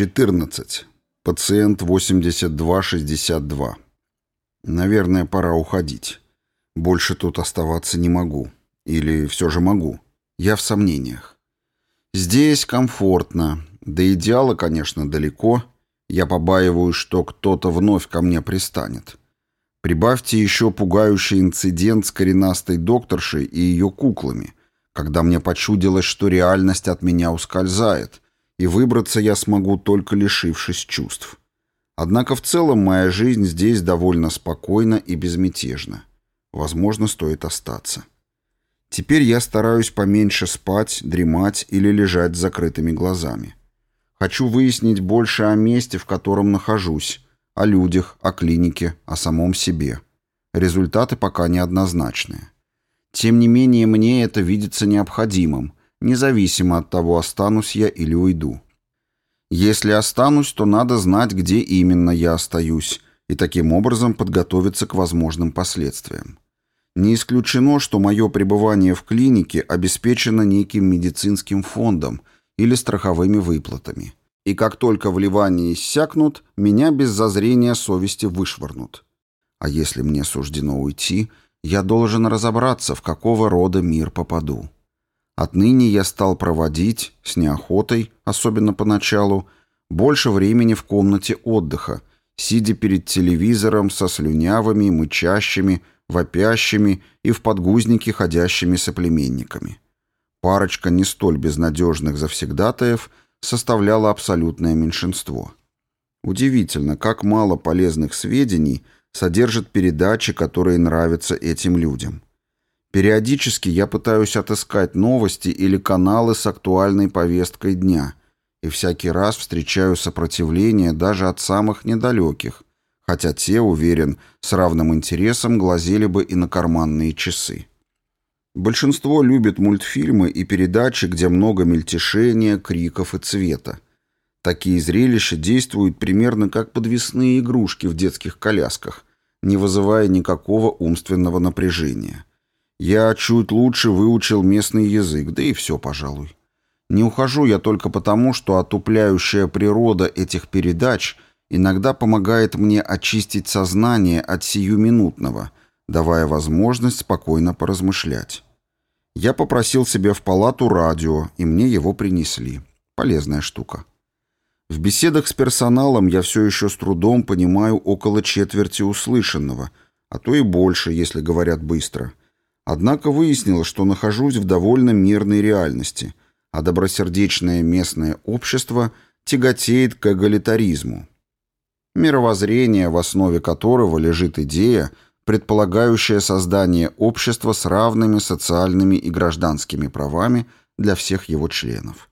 14. Пациент 8262. Наверное, пора уходить. Больше тут оставаться не могу. Или все же могу. Я в сомнениях. Здесь комфортно. До идеала, конечно, далеко. Я побаиваюсь, что кто-то вновь ко мне пристанет. Прибавьте еще пугающий инцидент с коренастой докторшей и ее куклами, когда мне почудилось, что реальность от меня ускользает, и выбраться я смогу только лишившись чувств. Однако в целом моя жизнь здесь довольно спокойна и безмятежна. Возможно, стоит остаться. Теперь я стараюсь поменьше спать, дремать или лежать с закрытыми глазами. Хочу выяснить больше о месте, в котором нахожусь, о людях, о клинике, о самом себе. Результаты пока неоднозначные. Тем не менее, мне это видится необходимым, независимо от того, останусь я или уйду. Если останусь, то надо знать, где именно я остаюсь, и таким образом подготовиться к возможным последствиям. Не исключено, что мое пребывание в клинике обеспечено неким медицинским фондом или страховыми выплатами. И как только вливания иссякнут, меня без зазрения совести вышвырнут. А если мне суждено уйти, я должен разобраться, в какого рода мир попаду. Отныне я стал проводить, с неохотой, особенно поначалу, больше времени в комнате отдыха, сидя перед телевизором со слюнявыми, мычащими, вопящими и в подгузнике ходящими соплеменниками. Парочка не столь безнадежных завсегдатаев составляла абсолютное меньшинство. Удивительно, как мало полезных сведений содержат передачи, которые нравятся этим людям. Периодически я пытаюсь отыскать новости или каналы с актуальной повесткой дня, и всякий раз встречаю сопротивление даже от самых недалеких, хотя те, уверен, с равным интересом глазели бы и на карманные часы. Большинство любит мультфильмы и передачи, где много мельтешения, криков и цвета. Такие зрелища действуют примерно как подвесные игрушки в детских колясках, не вызывая никакого умственного напряжения. Я чуть лучше выучил местный язык, да и все, пожалуй. Не ухожу я только потому, что отупляющая природа этих передач иногда помогает мне очистить сознание от сиюминутного, давая возможность спокойно поразмышлять. Я попросил себе в палату радио, и мне его принесли. Полезная штука. В беседах с персоналом я все еще с трудом понимаю около четверти услышанного, а то и больше, если говорят быстро – Однако выяснилось, что нахожусь в довольно мирной реальности, а добросердечное местное общество тяготеет к эгалитаризму. Мировоззрение, в основе которого лежит идея, предполагающая создание общества с равными социальными и гражданскими правами для всех его членов.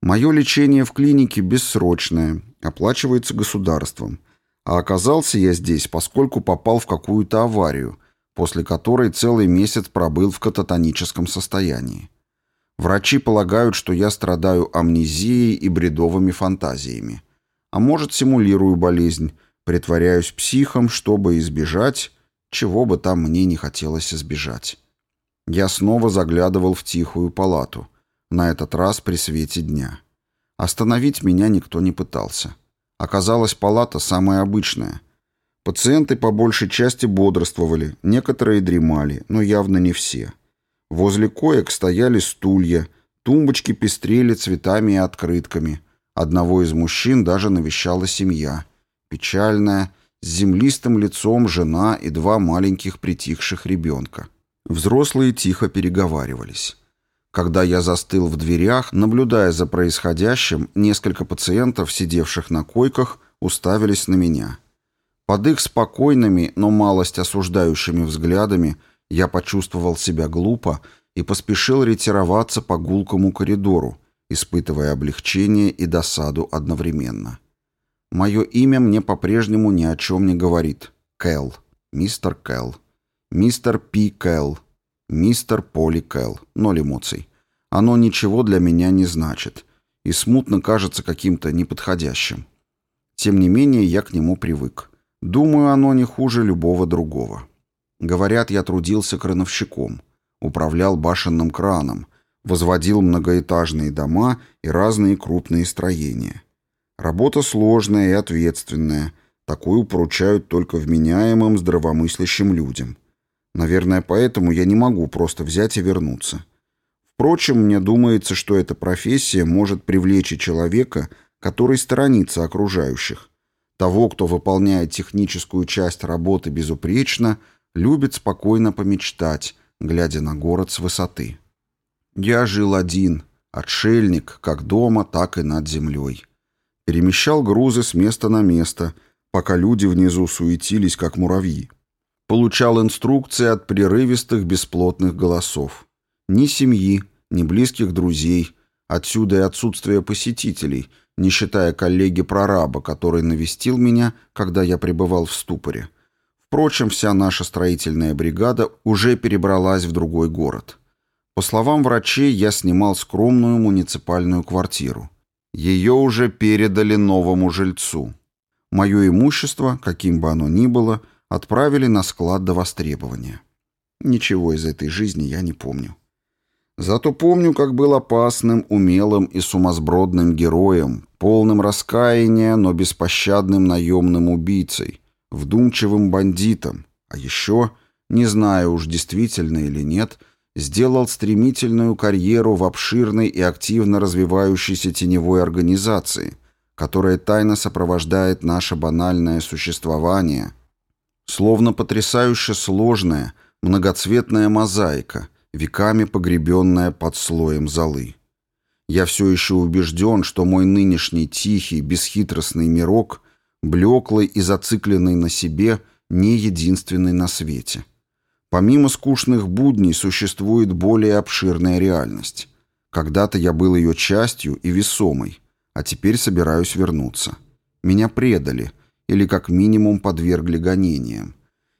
Мое лечение в клинике бессрочное, оплачивается государством, а оказался я здесь, поскольку попал в какую-то аварию, после которой целый месяц пробыл в кататоническом состоянии. Врачи полагают, что я страдаю амнезией и бредовыми фантазиями. А может, симулирую болезнь, притворяюсь психом, чтобы избежать, чего бы там мне не хотелось избежать. Я снова заглядывал в тихую палату, на этот раз при свете дня. Остановить меня никто не пытался. Оказалось, палата самая обычная — Пациенты по большей части бодрствовали, некоторые дремали, но явно не все. Возле коек стояли стулья, тумбочки пестрели цветами и открытками. Одного из мужчин даже навещала семья. Печальная, с землистым лицом жена и два маленьких притихших ребенка. Взрослые тихо переговаривались. Когда я застыл в дверях, наблюдая за происходящим, несколько пациентов, сидевших на койках, уставились на меня. Под их спокойными, но малость осуждающими взглядами я почувствовал себя глупо и поспешил ретироваться по гулкому коридору, испытывая облегчение и досаду одновременно. Мое имя мне по-прежнему ни о чем не говорит. Кэл. Мистер Кэл. Мистер Пи Кэл. Мистер Поли Кэл. Ноль эмоций. Оно ничего для меня не значит и смутно кажется каким-то неподходящим. Тем не менее, я к нему привык. Думаю, оно не хуже любого другого. Говорят, я трудился крановщиком, управлял башенным краном, возводил многоэтажные дома и разные крупные строения. Работа сложная и ответственная. Такую поручают только вменяемым, здравомыслящим людям. Наверное, поэтому я не могу просто взять и вернуться. Впрочем, мне думается, что эта профессия может привлечь и человека, который сторонится окружающих. Того, кто выполняет техническую часть работы безупречно, любит спокойно помечтать, глядя на город с высоты. Я жил один, отшельник, как дома, так и над землей. Перемещал грузы с места на место, пока люди внизу суетились, как муравьи. Получал инструкции от прерывистых бесплотных голосов. Ни семьи, ни близких друзей, отсюда и отсутствие посетителей, не считая коллеги-прораба, который навестил меня, когда я пребывал в ступоре. Впрочем, вся наша строительная бригада уже перебралась в другой город. По словам врачей, я снимал скромную муниципальную квартиру. Ее уже передали новому жильцу. Мое имущество, каким бы оно ни было, отправили на склад до востребования. Ничего из этой жизни я не помню. Зато помню, как был опасным, умелым и сумасбродным героем, полным раскаяния, но беспощадным наемным убийцей, вдумчивым бандитом, а еще, не знаю уж действительно или нет, сделал стремительную карьеру в обширной и активно развивающейся теневой организации, которая тайно сопровождает наше банальное существование, словно потрясающе сложная, многоцветная мозаика, веками погребенная под слоем золы. Я все еще убежден, что мой нынешний тихий, бесхитростный мирок — блеклый и зацикленный на себе, не единственный на свете. Помимо скучных будней существует более обширная реальность. Когда-то я был ее частью и весомой, а теперь собираюсь вернуться. Меня предали, или как минимум подвергли гонениям.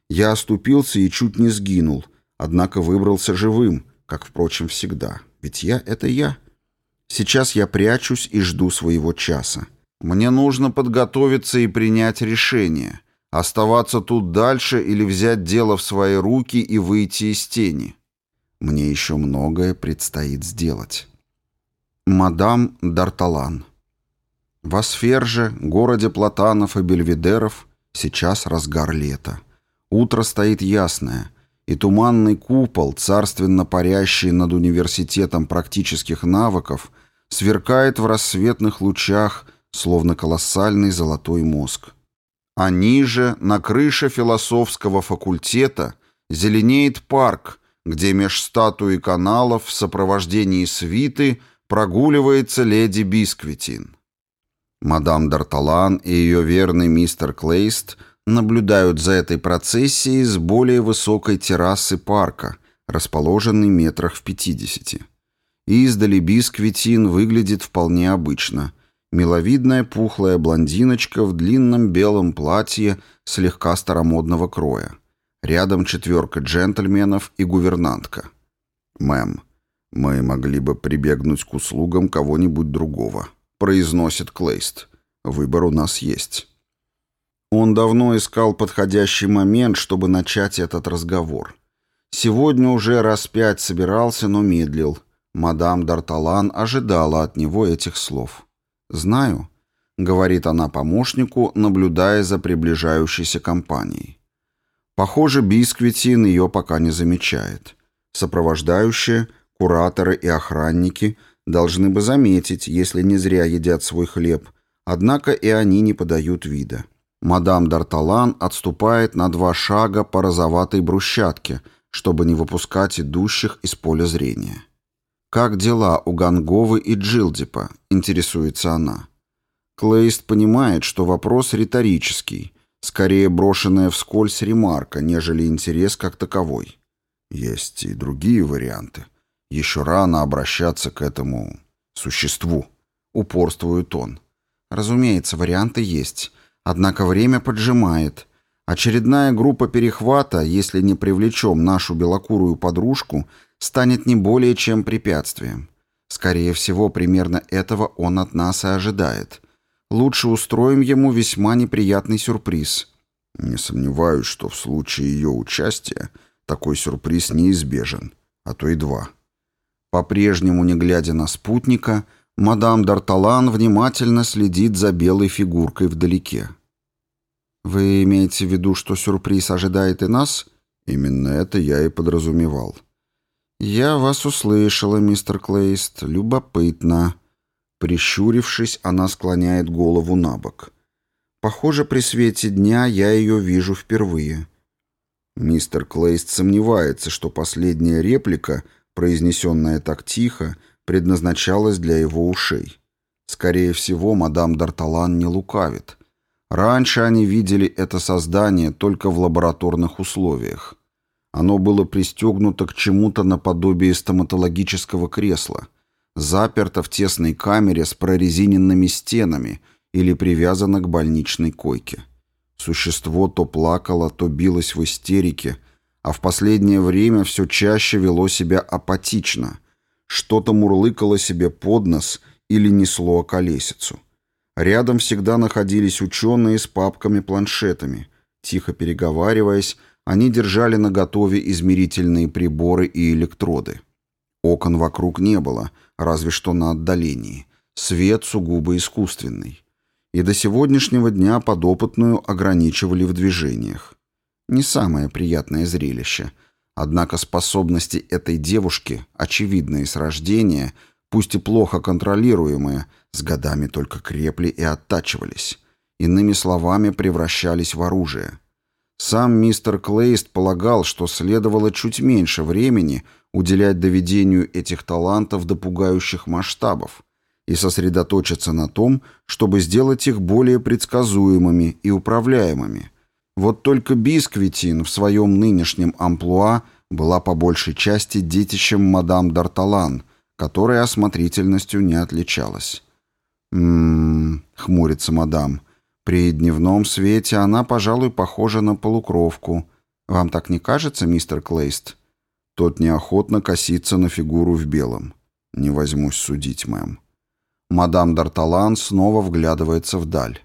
Я оступился и чуть не сгинул, однако выбрался живым, как, впрочем, всегда. Ведь я — это я. Сейчас я прячусь и жду своего часа. Мне нужно подготовиться и принять решение, оставаться тут дальше или взять дело в свои руки и выйти из тени. Мне еще многое предстоит сделать. Мадам Д'Арталан. В Асферже, городе платанов и бельведеров, сейчас разгар лета. Утро стоит ясное, и туманный купол, царственно парящий над университетом практических навыков, сверкает в рассветных лучах словно колоссальный золотой мозг. А ниже, на крыше философского факультета, зеленеет парк, где меж статуи каналов в сопровождении свиты прогуливается леди Бисквитин. Мадам Д'Арталан и ее верный мистер Клейст наблюдают за этой процессией с более высокой террасы парка, расположенной метрах в пятидесяти. Издали Бисквитин выглядит вполне обычно – Миловидная пухлая блондиночка в длинном белом платье слегка старомодного кроя. Рядом четверка джентльменов и гувернантка. «Мэм, мы могли бы прибегнуть к услугам кого-нибудь другого», — произносит Клейст. «Выбор у нас есть». Он давно искал подходящий момент, чтобы начать этот разговор. Сегодня уже раз пять собирался, но медлил. Мадам Д'Арталан ожидала от него этих слов. «Знаю», — говорит она помощнику, наблюдая за приближающейся компанией. Похоже, Бисквитин ее пока не замечает. Сопровождающие, кураторы и охранники должны бы заметить, если не зря едят свой хлеб, однако и они не подают вида. Мадам Д'Арталан отступает на два шага по розоватой брусчатке, чтобы не выпускать идущих из поля зрения. «Как дела у Ганговы и Джилдипа?» — интересуется она. Клейст понимает, что вопрос риторический, скорее брошенная вскользь ремарка, нежели интерес как таковой. Есть и другие варианты. Еще рано обращаться к этому существу. Упорствует он. Разумеется, варианты есть. Однако время поджимает. Очередная группа перехвата, если не привлечем нашу белокурую подружку, станет не более чем препятствием. Скорее всего, примерно этого он от нас и ожидает. Лучше устроим ему весьма неприятный сюрприз. Не сомневаюсь, что в случае ее участия такой сюрприз неизбежен, а то и два. По-прежнему, не глядя на спутника, Мадам Д'Арталан внимательно следит за белой фигуркой вдалеке. «Вы имеете в виду, что сюрприз ожидает и нас?» «Именно это я и подразумевал». «Я вас услышала, мистер Клейст. Любопытно». Прищурившись, она склоняет голову на бок. «Похоже, при свете дня я ее вижу впервые». Мистер Клейст сомневается, что последняя реплика, произнесенная так тихо, предназначалась для его ушей. Скорее всего, мадам Д'Арталан не лукавит. Раньше они видели это создание только в лабораторных условиях. Оно было пристегнуто к чему-то наподобие стоматологического кресла, заперто в тесной камере с прорезиненными стенами или привязано к больничной койке. Существо то плакало, то билось в истерике, а в последнее время все чаще вело себя апатично. Что-то мурлыкало себе под нос или несло колесицу. Рядом всегда находились ученые с папками-планшетами. Тихо переговариваясь, они держали наготове измерительные приборы и электроды. Окон вокруг не было, разве что на отдалении. Свет сугубо искусственный. И до сегодняшнего дня подопытную ограничивали в движениях. Не самое приятное зрелище. Однако способности этой девушки, очевидные с рождения, пусть и плохо контролируемые, с годами только крепли и оттачивались. Иными словами, превращались в оружие. Сам мистер Клейст полагал, что следовало чуть меньше времени уделять доведению этих талантов до пугающих масштабов и сосредоточиться на том, чтобы сделать их более предсказуемыми и управляемыми. Вот только Бисквитин в своем нынешнем амплуа была по большей части детищем мадам Д'Арталан, которая осмотрительностью не отличалась. «М-м-м», хмурится мадам. «При дневном свете она, пожалуй, похожа на полукровку. Вам так не кажется, мистер Клейст?» Тот неохотно косится на фигуру в белом. «Не возьмусь судить, мэм». Мадам Д'Арталан снова вглядывается вдаль.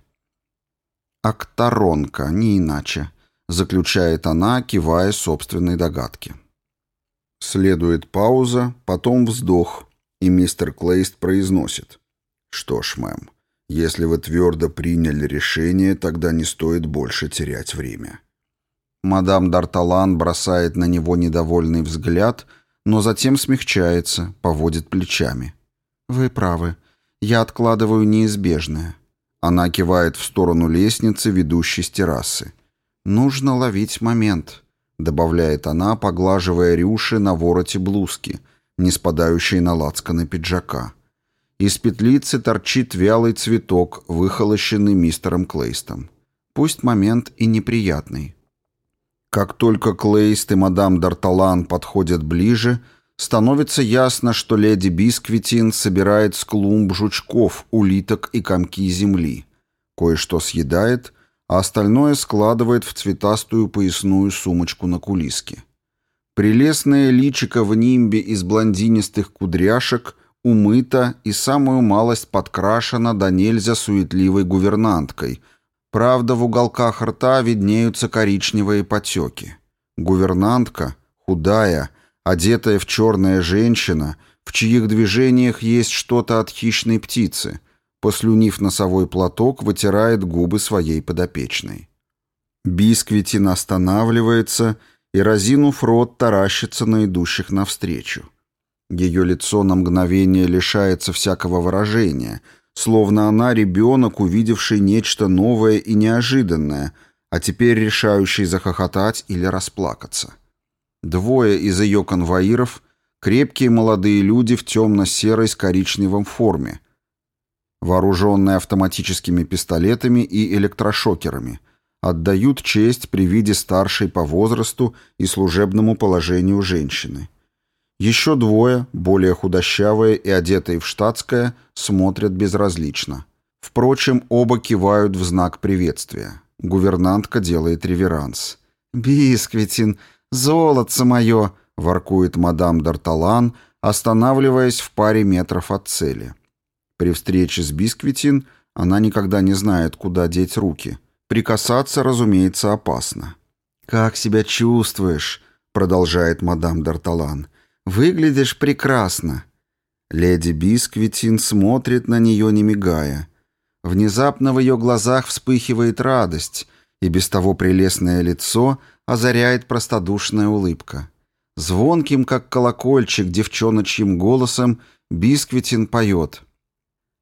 «Акторонка, не иначе», — заключает она, кивая собственной догадке. Следует пауза, потом вздох, и мистер Клейст произносит. «Что ж, мэм, если вы твердо приняли решение, тогда не стоит больше терять время». Мадам Д'Арталан бросает на него недовольный взгляд, но затем смягчается, поводит плечами. «Вы правы. Я откладываю неизбежное». Она кивает в сторону лестницы, ведущей с террасы. «Нужно ловить момент», — добавляет она, поглаживая рюши на вороте блузки, не спадающей на лацканы пиджака. Из петлицы торчит вялый цветок, выхолощенный мистером Клейстом. Пусть момент и неприятный. Как только Клейст и мадам Д'Арталан подходят ближе, становится ясно, что леди Бисквитин собирает с клумб жучков, улиток и комки земли. Кое-что съедает, а остальное складывает в цветастую поясную сумочку на кулиске. Прелестное личико в нимбе из блондинистых кудряшек – умыта и самую малость подкрашена до нельзя суетливой гувернанткой. Правда, в уголках рта виднеются коричневые потеки. Гувернантка, худая, одетая в черная женщина, в чьих движениях есть что-то от хищной птицы, послюнив носовой платок, вытирает губы своей подопечной. Бисквитин останавливается и, разинув рот, таращится на идущих навстречу. Ее лицо на мгновение лишается всякого выражения, словно она ребенок, увидевший нечто новое и неожиданное, а теперь решающий захохотать или расплакаться. Двое из ее конвоиров — крепкие молодые люди в темно-серой с коричневом форме, вооруженные автоматическими пистолетами и электрошокерами, отдают честь при виде старшей по возрасту и служебному положению женщины. Еще двое, более худощавые и одетые в штатское, смотрят безразлично. Впрочем, оба кивают в знак приветствия. Гувернантка делает реверанс. «Бисквитин, золотце мое!» — воркует мадам Д'Арталан, останавливаясь в паре метров от цели. При встрече с Бисквитин она никогда не знает, куда деть руки. Прикасаться, разумеется, опасно. «Как себя чувствуешь?» — продолжает мадам Д'Арталан. «Выглядишь прекрасно». Леди Бисквитин смотрит на нее, не мигая. Внезапно в ее глазах вспыхивает радость, и без того прелестное лицо озаряет простодушная улыбка. Звонким, как колокольчик, девчоночьим голосом Бисквитин поет.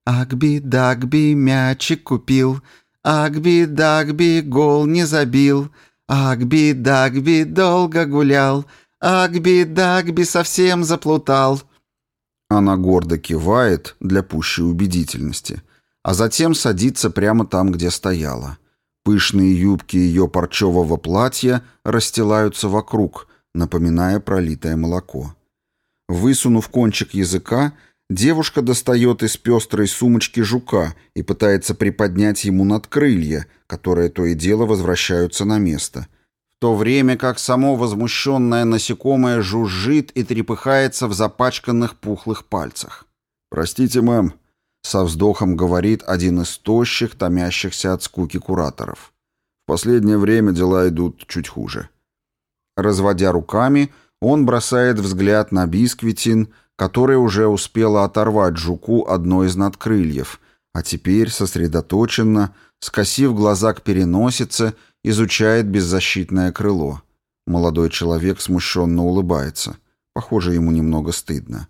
«Агби-дагби мячик купил, Агби-дагби гол не забил, Агби-дагби долго гулял, Агби-дагби совсем заплутал». Она гордо кивает для пущей убедительности, а затем садится прямо там, где стояла. Пышные юбки ее парчевого платья расстилаются вокруг, напоминая пролитое молоко. Высунув кончик языка, девушка достает из пестрой сумочки жука и пытается приподнять ему надкрылья, которые то и дело возвращаются на место, в то время как само возмущенное насекомое жужжит и трепыхается в запачканных пухлых пальцах. «Простите, мэм», — со вздохом говорит один из тощих, томящихся от скуки кураторов. «В последнее время дела идут чуть хуже». Разводя руками, он бросает взгляд на бисквитин, который уже успела оторвать жуку одно из надкрыльев, а теперь сосредоточенно, скосив глаза к переносице, изучает беззащитное крыло. Молодой человек смущенно улыбается. Похоже, ему немного стыдно.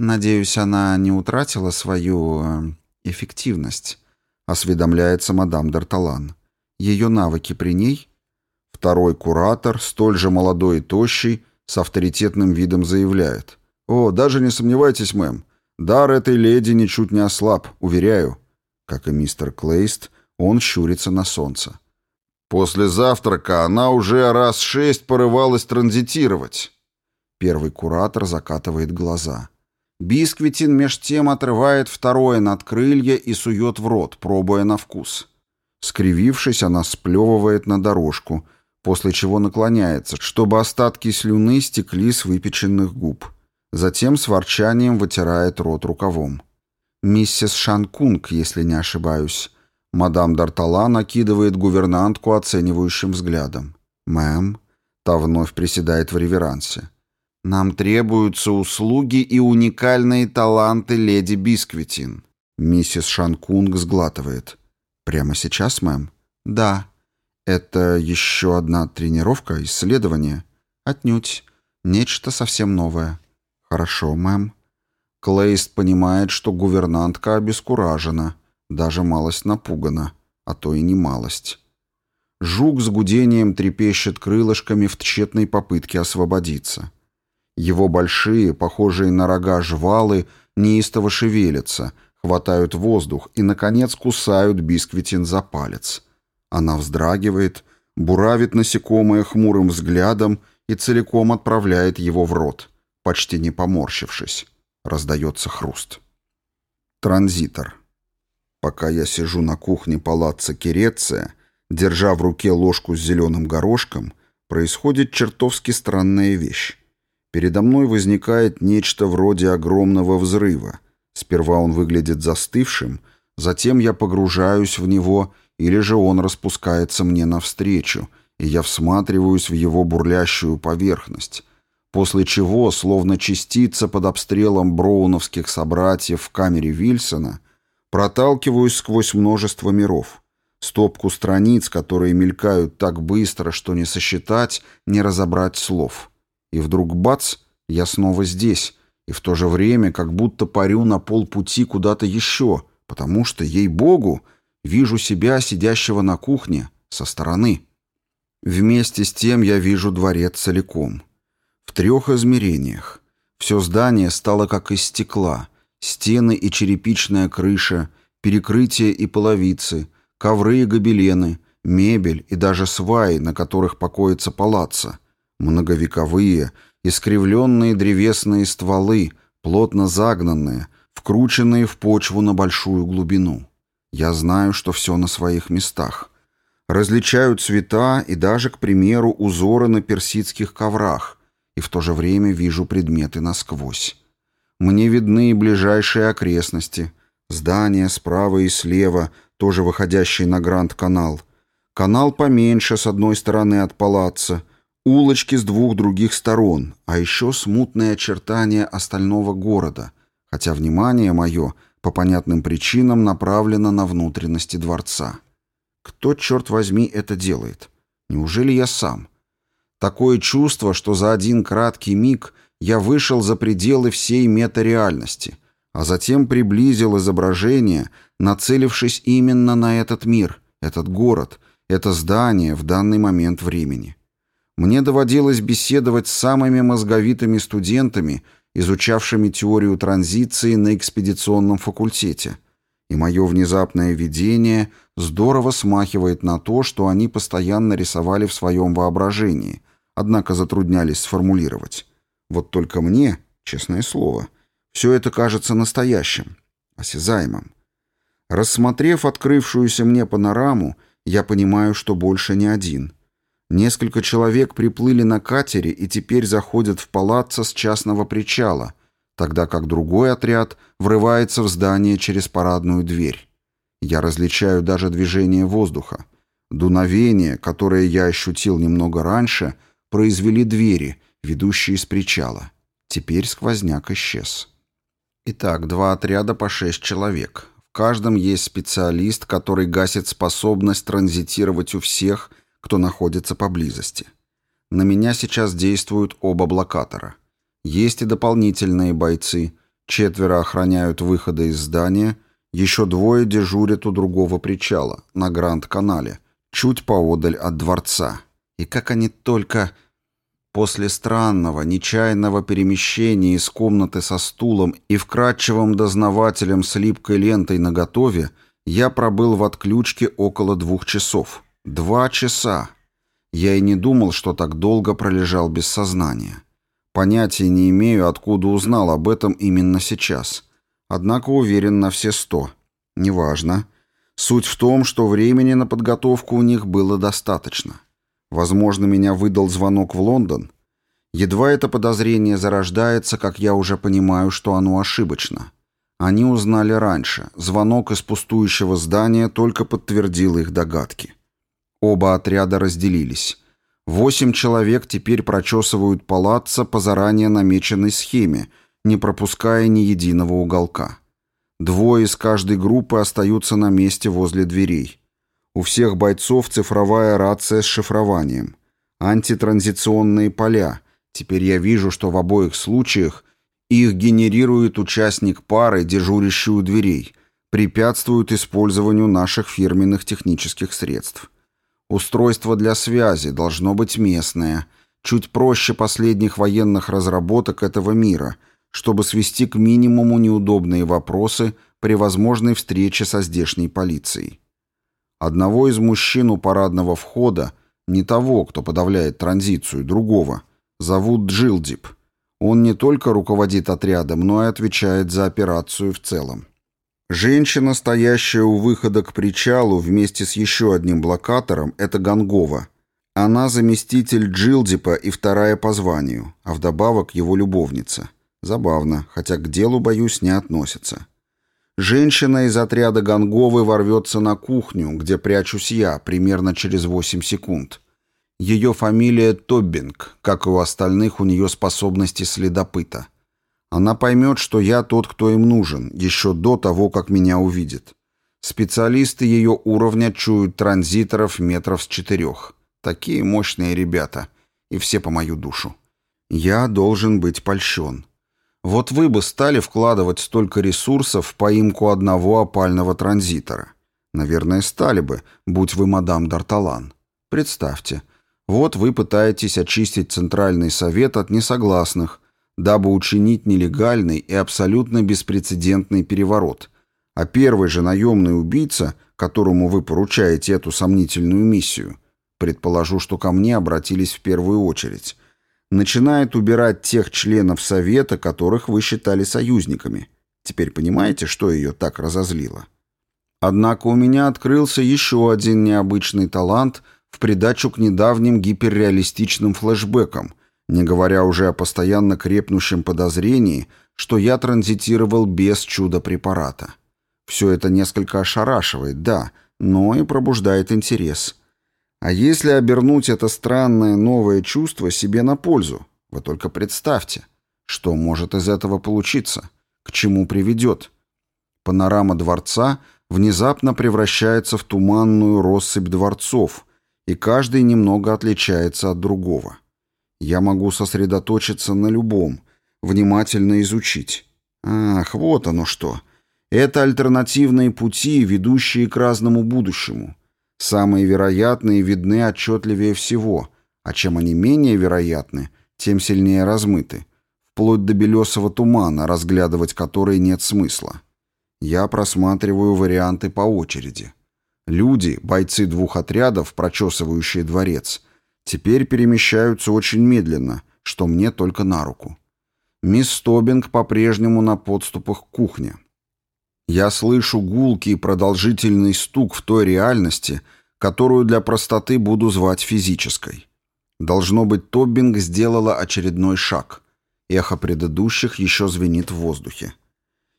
«Надеюсь, она не утратила свою... Э, эффективность», — осведомляется мадам Д'Арталан. «Ее навыки при ней?» Второй куратор, столь же молодой и тощий, с авторитетным видом заявляет. «О, даже не сомневайтесь, мэм, дар этой леди ничуть не ослаб, уверяю». Как и мистер Клейст, он щурится на солнце. После завтрака она уже раз шесть порывалась транзитировать. Первый куратор закатывает глаза. Бисквитин меж тем отрывает второе надкрылье и сует в рот, пробуя на вкус. Скривившись, она сплевывает на дорожку — после чего наклоняется, чтобы остатки слюны стекли с выпеченных губ. Затем с ворчанием вытирает рот рукавом. «Миссис Шанкунг, если не ошибаюсь». Мадам Д'Артала накидывает гувернантку оценивающим взглядом. «Мэм». Та вновь приседает в реверансе. «Нам требуются услуги и уникальные таланты леди Бисквитин». Миссис Шанкунг сглатывает. «Прямо сейчас, мэм?» «Да». Это еще одна тренировка, исследование? Отнюдь. Нечто совсем новое. Хорошо, мэм. Клейст понимает, что гувернантка обескуражена, даже малость напугана, а то и не малость. Жук с гудением трепещет крылышками в тщетной попытке освободиться. Его большие, похожие на рога жвалы, неистово шевелятся, хватают воздух и, наконец, кусают бисквитин за палец — она вздрагивает, буравит насекомое хмурым взглядом и целиком отправляет его в рот, почти не поморщившись. Раздается хруст. Транзитор. Пока я сижу на кухне палаца Киреция, держа в руке ложку с зеленым горошком, происходит чертовски странная вещь. Передо мной возникает нечто вроде огромного взрыва. Сперва он выглядит застывшим, затем я погружаюсь в него или же он распускается мне навстречу, и я всматриваюсь в его бурлящую поверхность, после чего, словно частица под обстрелом броуновских собратьев в камере Вильсона, проталкиваюсь сквозь множество миров, стопку страниц, которые мелькают так быстро, что не сосчитать, не разобрать слов. И вдруг бац, я снова здесь, и в то же время как будто парю на полпути куда-то еще, потому что, ей-богу, Вижу себя, сидящего на кухне, со стороны. Вместе с тем я вижу дворец целиком. В трех измерениях. Все здание стало как из стекла. Стены и черепичная крыша, перекрытия и половицы, ковры и гобелены, мебель и даже сваи, на которых покоится палаца. Многовековые, искривленные древесные стволы, плотно загнанные, вкрученные в почву на большую глубину. Я знаю, что все на своих местах. Различаю цвета и даже, к примеру, узоры на персидских коврах, и в то же время вижу предметы насквозь. Мне видны ближайшие окрестности, здания справа и слева, тоже выходящие на Гранд-канал, канал поменьше с одной стороны от палаца, улочки с двух других сторон, а еще смутные очертания остального города, хотя внимание мое по понятным причинам направлено на внутренности дворца. Кто, черт возьми, это делает? Неужели я сам? Такое чувство, что за один краткий миг я вышел за пределы всей метареальности, а затем приблизил изображение, нацелившись именно на этот мир, этот город, это здание в данный момент времени. Мне доводилось беседовать с самыми мозговитыми студентами, изучавшими теорию транзиции на экспедиционном факультете, и мое внезапное видение здорово смахивает на то, что они постоянно рисовали в своем воображении, однако затруднялись сформулировать. Вот только мне, честное слово, все это кажется настоящим, осязаемым. Рассмотрев открывшуюся мне панораму, я понимаю, что больше не один — Несколько человек приплыли на катере и теперь заходят в палаццо с частного причала, тогда как другой отряд врывается в здание через парадную дверь. Я различаю даже движение воздуха. Дуновение, которое я ощутил немного раньше, произвели двери, ведущие с причала. Теперь сквозняк исчез. Итак, два отряда по шесть человек. В каждом есть специалист, который гасит способность транзитировать у всех – кто находится поблизости. На меня сейчас действуют оба блокатора. Есть и дополнительные бойцы, четверо охраняют выходы из здания, еще двое дежурят у другого причала, на Гранд-канале, чуть поодаль от дворца. И как они только... После странного, нечаянного перемещения из комнаты со стулом и вкрадчивым дознавателем с липкой лентой наготове я пробыл в отключке около двух часов. Два часа. Я и не думал, что так долго пролежал без сознания. Понятия не имею, откуда узнал об этом именно сейчас. Однако уверен на все сто. Неважно. Суть в том, что времени на подготовку у них было достаточно. Возможно, меня выдал звонок в Лондон. Едва это подозрение зарождается, как я уже понимаю, что оно ошибочно. Они узнали раньше. Звонок из пустующего здания только подтвердил их догадки. Оба отряда разделились. Восемь человек теперь прочесывают палаццо по заранее намеченной схеме, не пропуская ни единого уголка. Двое из каждой группы остаются на месте возле дверей. У всех бойцов цифровая рация с шифрованием. Антитранзиционные поля. Теперь я вижу, что в обоих случаях их генерирует участник пары, дежурящий у дверей, препятствуют использованию наших фирменных технических средств. Устройство для связи должно быть местное, чуть проще последних военных разработок этого мира, чтобы свести к минимуму неудобные вопросы при возможной встрече со здешней полицией. Одного из мужчин у парадного входа, не того, кто подавляет транзицию, другого, зовут Джилдип. Он не только руководит отрядом, но и отвечает за операцию в целом. Женщина, стоящая у выхода к причалу вместе с еще одним блокатором, это Гангова. Она заместитель Джилдипа и вторая по званию, а вдобавок его любовница. Забавно, хотя к делу, боюсь, не относится. Женщина из отряда Ганговы ворвется на кухню, где прячусь я, примерно через 8 секунд. Ее фамилия Тоббинг, как и у остальных у нее способности следопыта. Она поймет, что я тот, кто им нужен, еще до того, как меня увидит. Специалисты ее уровня чуют транзиторов метров с четырех. Такие мощные ребята. И все по мою душу. Я должен быть польщен. Вот вы бы стали вкладывать столько ресурсов в поимку одного опального транзитора. Наверное, стали бы, будь вы мадам Д'Арталан. Представьте, вот вы пытаетесь очистить Центральный Совет от несогласных – дабы учинить нелегальный и абсолютно беспрецедентный переворот, а первый же наемный убийца, которому вы поручаете эту сомнительную миссию, предположу, что ко мне обратились в первую очередь, начинает убирать тех членов Совета, которых вы считали союзниками. Теперь понимаете, что ее так разозлило? Однако у меня открылся еще один необычный талант в придачу к недавним гиперреалистичным флешбекам, не говоря уже о постоянно крепнущем подозрении, что я транзитировал без чудо-препарата. Все это несколько ошарашивает, да, но и пробуждает интерес. А если обернуть это странное новое чувство себе на пользу? Вы только представьте, что может из этого получиться? к чему приведет. Панорама дворца внезапно превращается в туманную россыпь дворцов, и каждый немного отличается от другого. Я могу сосредоточиться на любом, внимательно изучить. Ах, вот оно что. Это альтернативные пути, ведущие к разному будущему. Самые вероятные видны отчетливее всего, а чем они менее вероятны, тем сильнее размыты. Вплоть до белесого тумана, разглядывать который нет смысла. Я просматриваю варианты по очереди. Люди, бойцы двух отрядов, прочесывающие дворец, теперь перемещаются очень медленно, что мне только на руку. Мисс Стобинг по-прежнему на подступах к кухне. Я слышу гулкий продолжительный стук в той реальности, которую для простоты буду звать физической. Должно быть, Тоббинг сделала очередной шаг. Эхо предыдущих еще звенит в воздухе.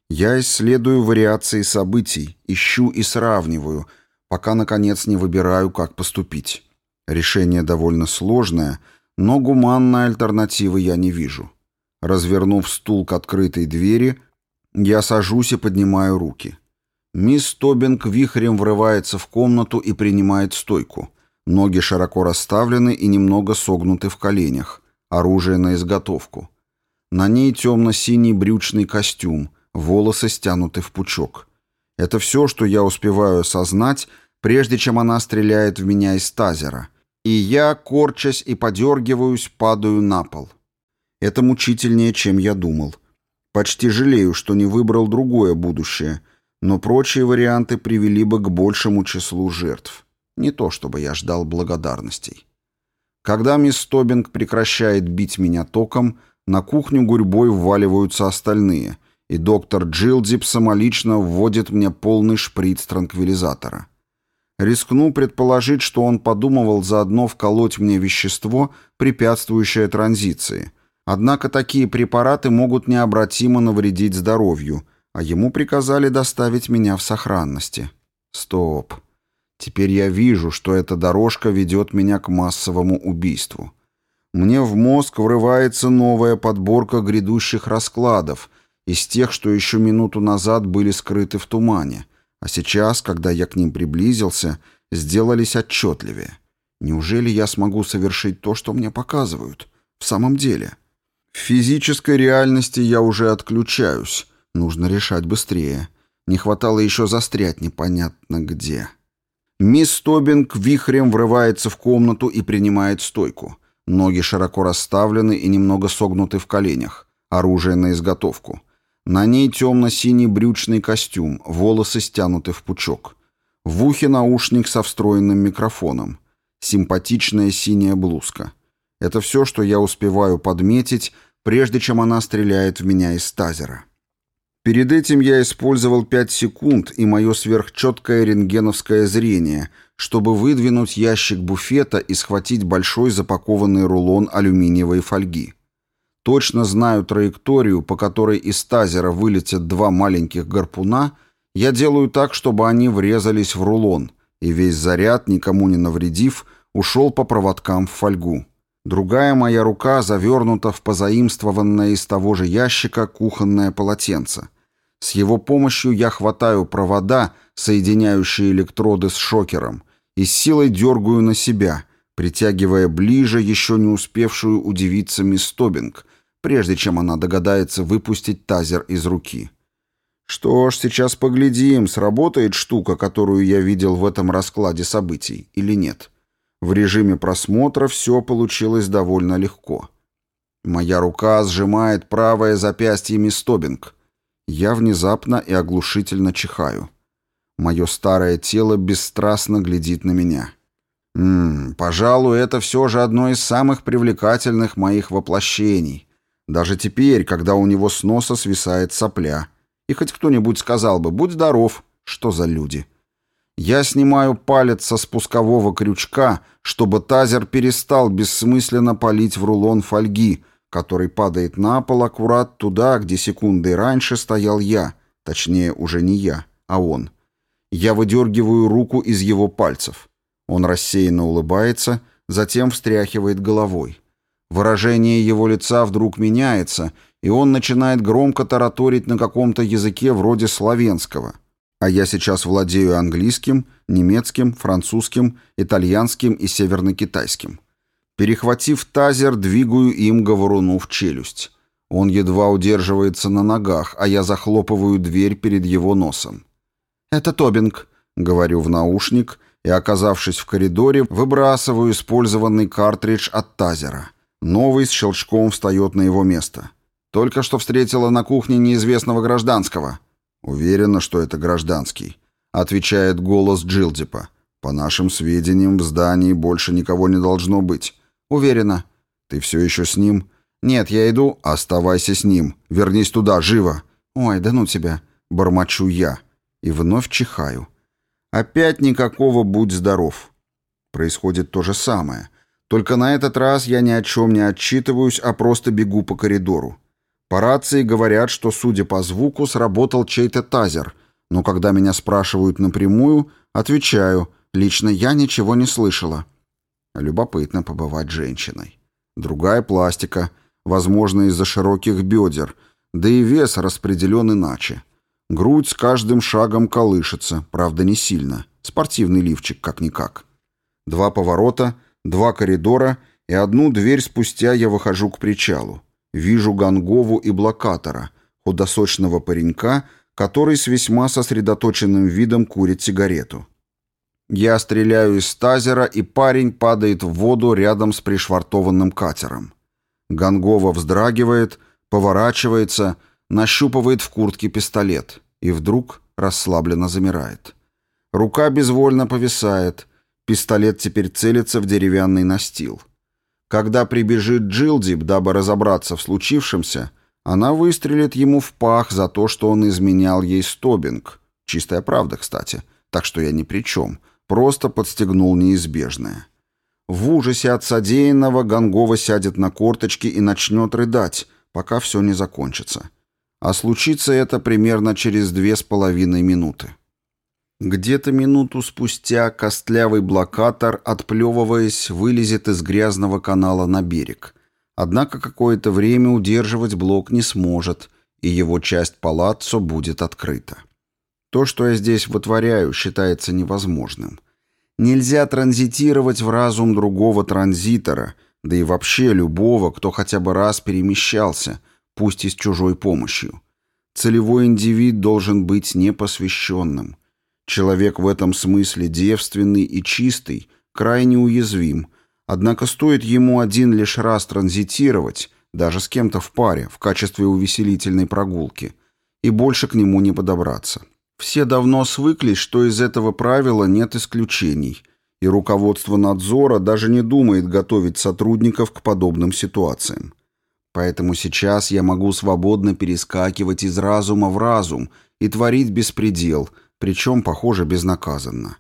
Я исследую вариации событий, ищу и сравниваю, пока, наконец, не выбираю, как поступить. Решение довольно сложное, но гуманной альтернативы я не вижу. Развернув стул к открытой двери, я сажусь и поднимаю руки. Мисс Тобинг вихрем врывается в комнату и принимает стойку. Ноги широко расставлены и немного согнуты в коленях. Оружие на изготовку. На ней темно-синий брючный костюм, волосы стянуты в пучок. Это все, что я успеваю осознать, прежде чем она стреляет в меня из тазера. И я, корчась и подергиваюсь, падаю на пол. Это мучительнее, чем я думал. Почти жалею, что не выбрал другое будущее, но прочие варианты привели бы к большему числу жертв. Не то чтобы я ждал благодарностей. Когда мисс Тобинг прекращает бить меня током, на кухню гурьбой вваливаются остальные, и доктор Джилдип самолично вводит мне полный шприц транквилизатора. Рискну предположить, что он подумывал заодно вколоть мне вещество, препятствующее транзиции – Однако такие препараты могут необратимо навредить здоровью, а ему приказали доставить меня в сохранности. Стоп. Теперь я вижу, что эта дорожка ведет меня к массовому убийству. Мне в мозг врывается новая подборка грядущих раскладов из тех, что еще минуту назад были скрыты в тумане, а сейчас, когда я к ним приблизился, сделались отчетливее. Неужели я смогу совершить то, что мне показывают? В самом деле... В физической реальности я уже отключаюсь. Нужно решать быстрее. Не хватало еще застрять непонятно где. Мисс Тобинг вихрем врывается в комнату и принимает стойку. Ноги широко расставлены и немного согнуты в коленях. Оружие на изготовку. На ней темно-синий брючный костюм, волосы стянуты в пучок. В ухе наушник со встроенным микрофоном. Симпатичная синяя блузка. Это все, что я успеваю подметить, прежде чем она стреляет в меня из тазера. Перед этим я использовал 5 секунд и мое сверхчеткое рентгеновское зрение, чтобы выдвинуть ящик буфета и схватить большой запакованный рулон алюминиевой фольги. Точно знаю траекторию, по которой из тазера вылетят два маленьких гарпуна, я делаю так, чтобы они врезались в рулон, и весь заряд, никому не навредив, ушел по проводкам в фольгу. Другая моя рука завернута в позаимствованное из того же ящика кухонное полотенце. С его помощью я хватаю провода, соединяющие электроды с шокером, и с силой дергаю на себя, притягивая ближе еще не успевшую удивиться мисс Тобинг, прежде чем она догадается выпустить тазер из руки. Что ж, сейчас поглядим, сработает штука, которую я видел в этом раскладе событий, или нет. — в режиме просмотра все получилось довольно легко. Моя рука сжимает правое запястье Мистобинг. Я внезапно и оглушительно чихаю. Мое старое тело бесстрастно глядит на меня. Ммм, пожалуй, это все же одно из самых привлекательных моих воплощений. Даже теперь, когда у него с носа свисает сопля. И хоть кто-нибудь сказал бы «Будь здоров», что за люди. Я снимаю палец со спускового крючка, чтобы тазер перестал бессмысленно палить в рулон фольги, который падает на пол аккурат туда, где секундой раньше стоял я, точнее, уже не я, а он. Я выдергиваю руку из его пальцев. Он рассеянно улыбается, затем встряхивает головой. Выражение его лица вдруг меняется, и он начинает громко тараторить на каком-то языке вроде славянского. А я сейчас владею английским, немецким, французским, итальянским и северно-китайским. Перехватив тазер, двигаю им говоруну в челюсть. Он едва удерживается на ногах, а я захлопываю дверь перед его носом. «Это Тобинг», — говорю в наушник, и, оказавшись в коридоре, выбрасываю использованный картридж от тазера. Новый с щелчком встает на его место. Только что встретила на кухне неизвестного гражданского. Уверена, что это гражданский. Отвечает голос Джилдипа. По нашим сведениям, в здании больше никого не должно быть. Уверена. Ты все еще с ним? Нет, я иду. Оставайся с ним. Вернись туда, живо. Ой, да ну тебя. Бормочу я. И вновь чихаю. Опять никакого «будь здоров». Происходит то же самое. Только на этот раз я ни о чем не отчитываюсь, а просто бегу по коридору. По рации говорят, что, судя по звуку, сработал чей-то тазер, но когда меня спрашивают напрямую, отвечаю, лично я ничего не слышала. Любопытно побывать женщиной. Другая пластика, возможно, из-за широких бедер, да и вес распределен иначе. Грудь с каждым шагом колышется, правда не сильно. Спортивный лифчик как-никак. Два поворота, два коридора и одну дверь спустя я выхожу к причалу. Вижу Гангову и блокатора, худосочного паренька, который с весьма сосредоточенным видом курит сигарету. Я стреляю из тазера, и парень падает в воду рядом с пришвартованным катером. Гангова вздрагивает, поворачивается — нащупывает в куртке пистолет и вдруг расслабленно замирает. Рука безвольно повисает, пистолет теперь целится в деревянный настил. Когда прибежит Джилдип, дабы разобраться в случившемся, она выстрелит ему в пах за то, что он изменял ей стобинг. Чистая правда, кстати, так что я ни при чем, просто подстегнул неизбежное. В ужасе от содеянного Гангова сядет на корточки и начнет рыдать, пока все не закончится. А случится это примерно через две с половиной минуты. Где-то минуту спустя костлявый блокатор, отплевываясь, вылезет из грязного канала на берег. Однако какое-то время удерживать блок не сможет, и его часть палаццо будет открыта. То, что я здесь вытворяю, считается невозможным. Нельзя транзитировать в разум другого транзитора, да и вообще любого, кто хотя бы раз перемещался – пусть и с чужой помощью. Целевой индивид должен быть непосвященным. Человек в этом смысле девственный и чистый, крайне уязвим, однако стоит ему один лишь раз транзитировать, даже с кем-то в паре, в качестве увеселительной прогулки, и больше к нему не подобраться. Все давно свыклись, что из этого правила нет исключений, и руководство надзора даже не думает готовить сотрудников к подобным ситуациям. Поэтому сейчас я могу свободно перескакивать из разума в разум и творить беспредел, причем, похоже, безнаказанно.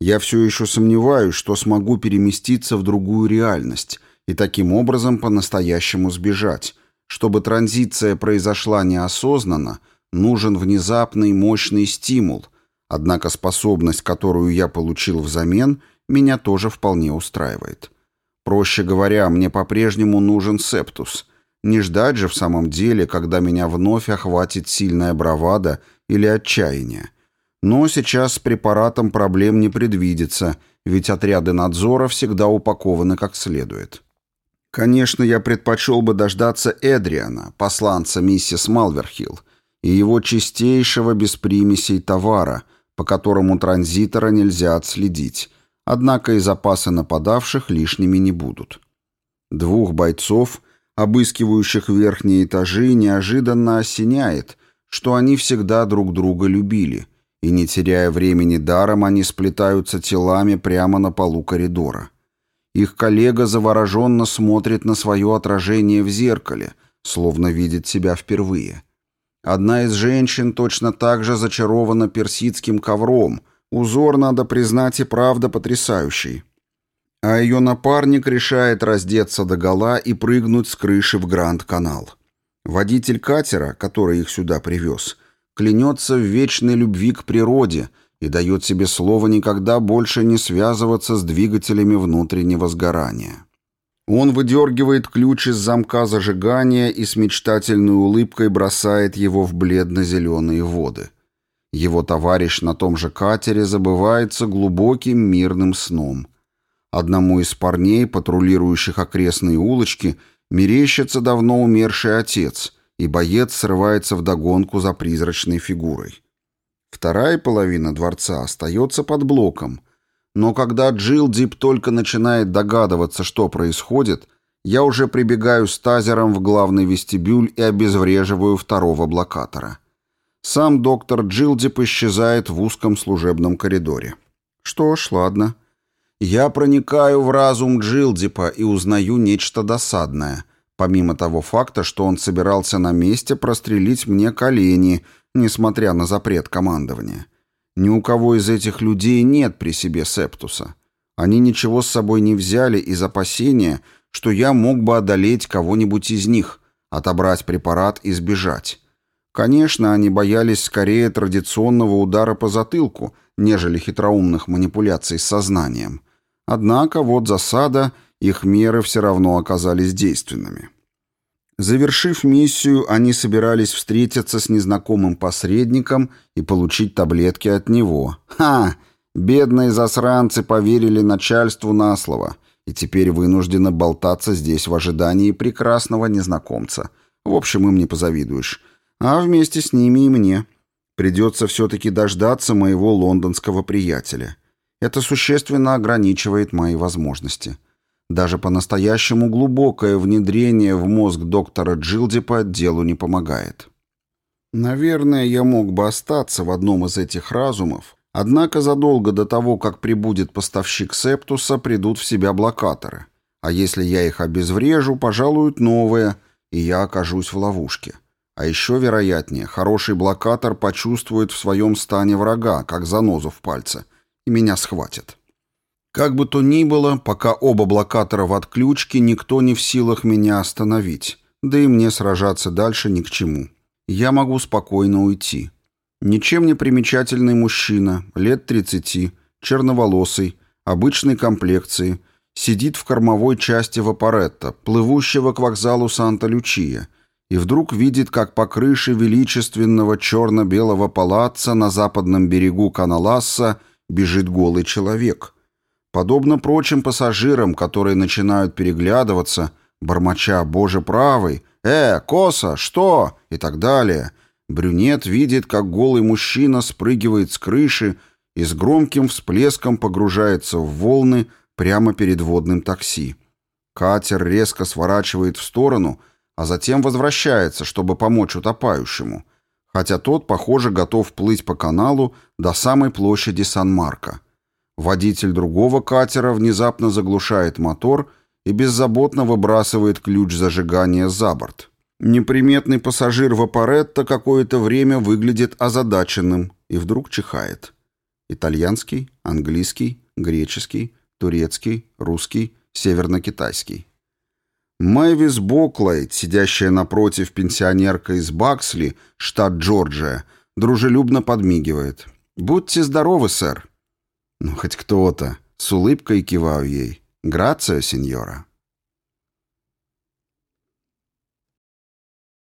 Я все еще сомневаюсь, что смогу переместиться в другую реальность и таким образом по-настоящему сбежать. Чтобы транзиция произошла неосознанно, нужен внезапный мощный стимул, однако способность, которую я получил взамен, меня тоже вполне устраивает. Проще говоря, мне по-прежнему нужен септус — не ждать же в самом деле, когда меня вновь охватит сильная бравада или отчаяние. Но сейчас с препаратом проблем не предвидится, ведь отряды надзора всегда упакованы как следует. Конечно, я предпочел бы дождаться Эдриана, посланца миссис Малверхилл, и его чистейшего без примесей товара, по которому транзитора нельзя отследить, однако и запасы нападавших лишними не будут. Двух бойцов — обыскивающих верхние этажи, неожиданно осеняет, что они всегда друг друга любили, и, не теряя времени даром, они сплетаются телами прямо на полу коридора. Их коллега завороженно смотрит на свое отражение в зеркале, словно видит себя впервые. Одна из женщин точно так же зачарована персидским ковром, узор, надо признать, и правда потрясающий а ее напарник решает раздеться догола и прыгнуть с крыши в Гранд-канал. Водитель катера, который их сюда привез, клянется в вечной любви к природе и дает себе слово никогда больше не связываться с двигателями внутреннего сгорания. Он выдергивает ключ из замка зажигания и с мечтательной улыбкой бросает его в бледно-зеленые воды. Его товарищ на том же катере забывается глубоким мирным сном. Одному из парней, патрулирующих окрестные улочки, мерещится давно умерший отец, и боец срывается в догонку за призрачной фигурой. Вторая половина дворца остается под блоком, но когда Джилдип только начинает догадываться, что происходит, я уже прибегаю с тазером в главный вестибюль и обезвреживаю второго блокатора. Сам доктор Джилдип исчезает в узком служебном коридоре. Что ж, ладно. Я проникаю в разум Джилдипа и узнаю нечто досадное, помимо того факта, что он собирался на месте прострелить мне колени, несмотря на запрет командования. Ни у кого из этих людей нет при себе септуса. Они ничего с собой не взяли из опасения, что я мог бы одолеть кого-нибудь из них, отобрать препарат и сбежать. Конечно, они боялись скорее традиционного удара по затылку, нежели хитроумных манипуляций с сознанием. Однако вот засада, их меры все равно оказались действенными. Завершив миссию, они собирались встретиться с незнакомым посредником и получить таблетки от него. Ха! Бедные засранцы поверили начальству на слово и теперь вынуждены болтаться здесь в ожидании прекрасного незнакомца. В общем, им не позавидуешь а вместе с ними и мне. Придется все-таки дождаться моего лондонского приятеля. Это существенно ограничивает мои возможности. Даже по-настоящему глубокое внедрение в мозг доктора Джилдипа делу не помогает. Наверное, я мог бы остаться в одном из этих разумов, однако задолго до того, как прибудет поставщик Септуса, придут в себя блокаторы. А если я их обезврежу, пожалуют новые, и я окажусь в ловушке. А еще вероятнее, хороший блокатор почувствует в своем стане врага, как занозу в пальце, и меня схватит. Как бы то ни было, пока оба блокатора в отключке, никто не в силах меня остановить, да и мне сражаться дальше ни к чему. Я могу спокойно уйти. Ничем не примечательный мужчина, лет 30, черноволосый, обычной комплекции, сидит в кормовой части вапоретта, плывущего к вокзалу Санта-Лючия, и вдруг видит, как по крыше величественного черно-белого палаца на западном берегу Каналасса бежит голый человек. Подобно прочим пассажирам, которые начинают переглядываться, бормоча «Боже правый!», «Э, коса, что?» и так далее, брюнет видит, как голый мужчина спрыгивает с крыши и с громким всплеском погружается в волны прямо перед водным такси. Катер резко сворачивает в сторону — а затем возвращается, чтобы помочь утопающему, хотя тот, похоже, готов плыть по каналу до самой площади Сан-Марко. Водитель другого катера внезапно заглушает мотор и беззаботно выбрасывает ключ зажигания за борт. Неприметный пассажир Вапоретто какое-то время выглядит озадаченным и вдруг чихает. Итальянский, английский, греческий, турецкий, русский, северно-китайский. Мэвис Боклайт, сидящая напротив пенсионерка из Баксли, штат Джорджия, дружелюбно подмигивает. «Будьте здоровы, сэр». «Ну, хоть кто-то». С улыбкой киваю ей. «Грация, сеньора».